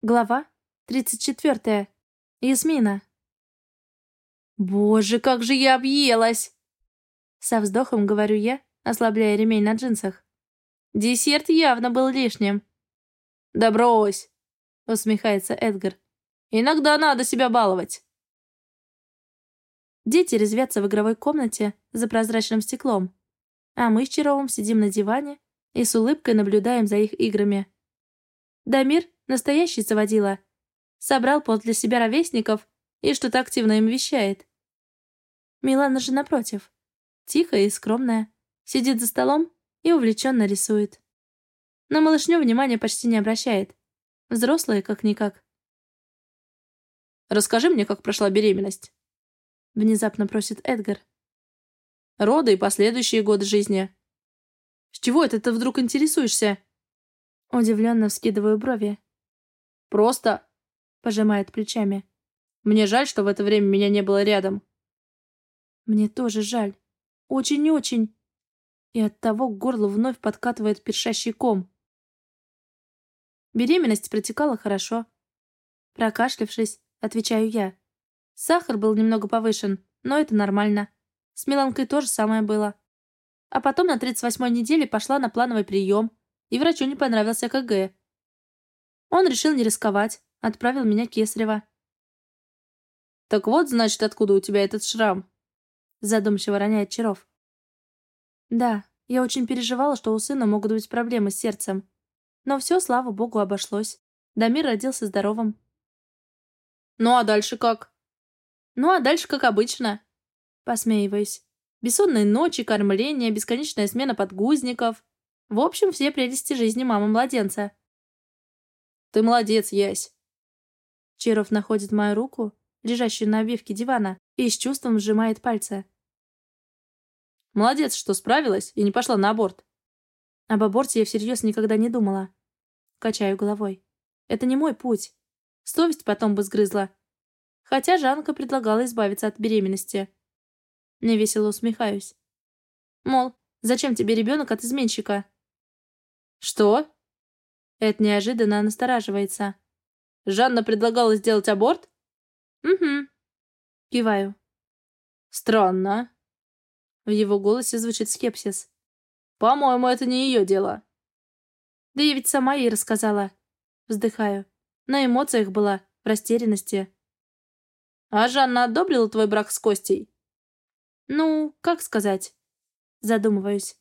Глава 34. Ясмина. «Боже, как же я объелась!» Со вздохом говорю я, ослабляя ремень на джинсах. Десерт явно был лишним. «Да брось!» — усмехается Эдгар. «Иногда надо себя баловать». Дети резвятся в игровой комнате за прозрачным стеклом, а мы с Чаровым сидим на диване и с улыбкой наблюдаем за их играми. Дамир Настоящий заводила. Собрал подле себя ровесников и что-то активно им вещает. Милана же напротив. Тихая и скромная. Сидит за столом и увлеченно рисует. На малышню внимания почти не обращает. Взрослая как-никак. «Расскажи мне, как прошла беременность», — внезапно просит Эдгар. «Роды и последующие годы жизни». «С чего это ты вдруг интересуешься?» Удивленно вскидываю брови. Просто...» — пожимает плечами. «Мне жаль, что в это время меня не было рядом». «Мне тоже жаль. Очень-очень». И от того к горлу вновь подкатывает першащий ком. Беременность протекала хорошо. Прокашлявшись, отвечаю я. Сахар был немного повышен, но это нормально. С Миланкой тоже самое было. А потом на 38-й неделе пошла на плановый прием, и врачу не понравился КГ. Он решил не рисковать, отправил меня Кесарева. «Так вот, значит, откуда у тебя этот шрам?» Задумчиво роняет Чаров. «Да, я очень переживала, что у сына могут быть проблемы с сердцем. Но все, слава богу, обошлось. Дамир родился здоровым». «Ну а дальше как?» «Ну а дальше как обычно». Посмеиваюсь. Бессонные ночи, кормление, бесконечная смена подгузников. В общем, все прелести жизни мамы-младенца. Ты молодец, Ясь. Черов находит мою руку, лежащую на обивке дивана, и с чувством сжимает пальцы. Молодец, что справилась и не пошла на аборт. Об аборте я всерьез никогда не думала. Качаю головой. Это не мой путь. Совесть потом бы сгрызла. Хотя Жанка предлагала избавиться от беременности. Невесело усмехаюсь. Мол, зачем тебе ребенок от изменщика? Что? Эд неожиданно настораживается. «Жанна предлагала сделать аборт?» «Угу». Киваю. «Странно». В его голосе звучит скепсис. «По-моему, это не ее дело». «Да я ведь сама ей рассказала». Вздыхаю. На эмоциях была, в растерянности. «А Жанна одобрила твой брак с Костей?» «Ну, как сказать?» Задумываюсь.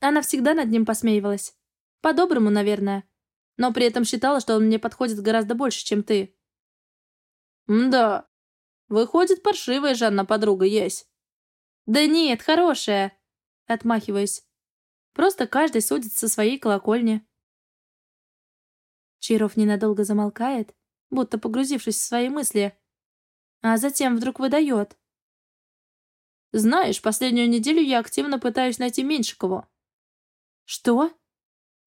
Она всегда над ним посмеивалась. По-доброму, наверное но при этом считала, что он мне подходит гораздо больше, чем ты. «Да. Выходит, паршивая Жанна подруга есть». «Да нет, хорошая!» Отмахиваюсь. «Просто каждый судит со своей колокольни». Чиров ненадолго замолкает, будто погрузившись в свои мысли, а затем вдруг выдает. «Знаешь, последнюю неделю я активно пытаюсь найти Меньшикову». «Что?»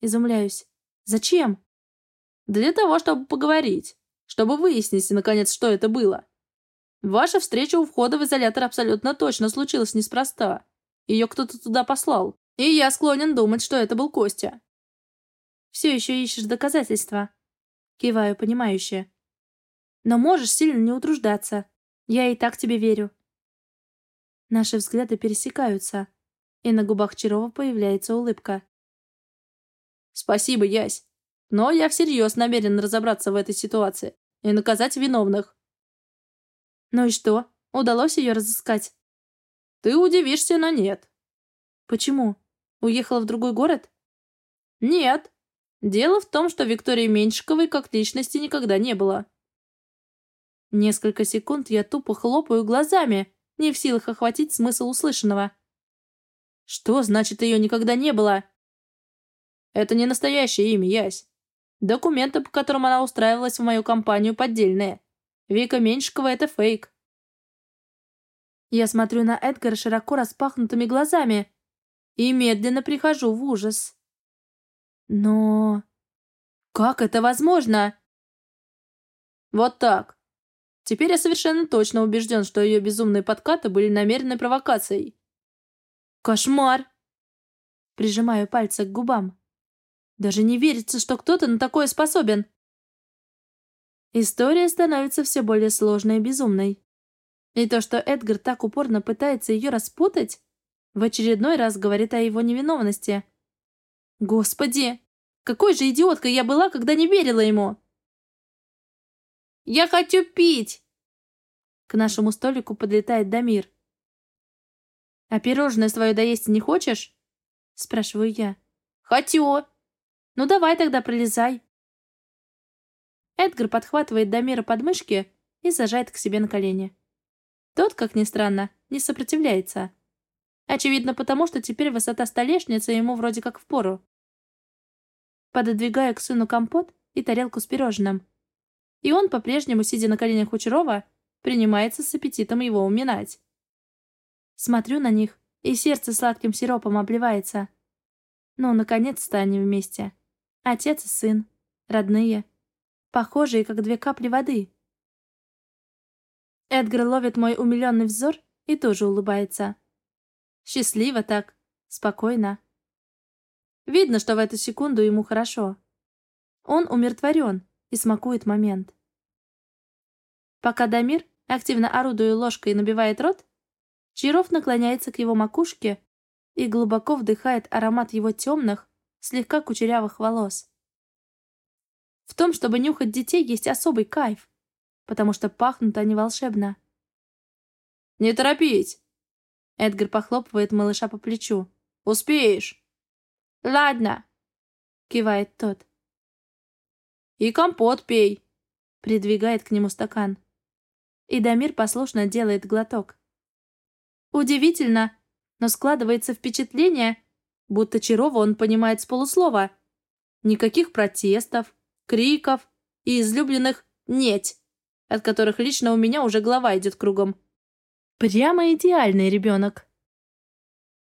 Изумляюсь. Зачем? Для того, чтобы поговорить. Чтобы выяснить, наконец, что это было. Ваша встреча у входа в изолятор абсолютно точно случилась неспроста. Ее кто-то туда послал. И я склонен думать, что это был Костя. Все еще ищешь доказательства? Киваю, понимающе. Но можешь сильно не утруждаться. Я и так тебе верю. Наши взгляды пересекаются, и на губах Чарова появляется улыбка. Спасибо, Ясь. Но я всерьез намерен разобраться в этой ситуации и наказать виновных. Ну и что? Удалось ее разыскать? Ты удивишься, но нет. Почему? Уехала в другой город? Нет. Дело в том, что Виктории Меньшиковой как личности никогда не было. Несколько секунд я тупо хлопаю глазами, не в силах охватить смысл услышанного. Что значит ее никогда не было? Это не настоящее имя, Ясь. Документы, по которым она устраивалась в мою компанию, поддельные. Вика Меньшикова — это фейк. Я смотрю на Эдгара широко распахнутыми глазами и медленно прихожу в ужас. Но... Как это возможно? Вот так. Теперь я совершенно точно убежден, что ее безумные подкаты были намеренной провокацией. Кошмар! Прижимаю пальцы к губам. Даже не верится, что кто-то на такое способен. История становится все более сложной и безумной. И то, что Эдгар так упорно пытается ее распутать, в очередной раз говорит о его невиновности. Господи, какой же идиоткой я была, когда не верила ему! «Я хочу пить!» К нашему столику подлетает Дамир. «А пирожное свое доесть не хочешь?» Спрашиваю я. «Хочу!» «Ну давай тогда пролезай!» Эдгар подхватывает Дамира под мышки и сажает к себе на колени. Тот, как ни странно, не сопротивляется. Очевидно, потому что теперь высота столешницы ему вроде как впору. Пододвигаю к сыну компот и тарелку с пирожным. И он, по-прежнему, сидя на коленях у Чарова, принимается с аппетитом его уминать. Смотрю на них, и сердце сладким сиропом обливается. Ну, наконец-то они вместе. Отец и сын. Родные. Похожие, как две капли воды. Эдгар ловит мой умиленный взор и тоже улыбается. Счастливо так, спокойно. Видно, что в эту секунду ему хорошо. Он умиротворен и смакует момент. Пока Дамир, активно орудуя ложкой, набивает рот, Чиров наклоняется к его макушке и глубоко вдыхает аромат его темных, слегка кучерявых волос. В том, чтобы нюхать детей, есть особый кайф, потому что пахнут они волшебно. «Не торопись!» Эдгар похлопывает малыша по плечу. «Успеешь!» «Ладно!» — кивает тот. «И компот пей!» — придвигает к нему стакан. И Дамир послушно делает глоток. Удивительно, но складывается впечатление, будто Чарова он понимает с полуслова. Никаких протестов, криков и излюбленных «неть», от которых лично у меня уже голова идет кругом. Прямо идеальный ребенок.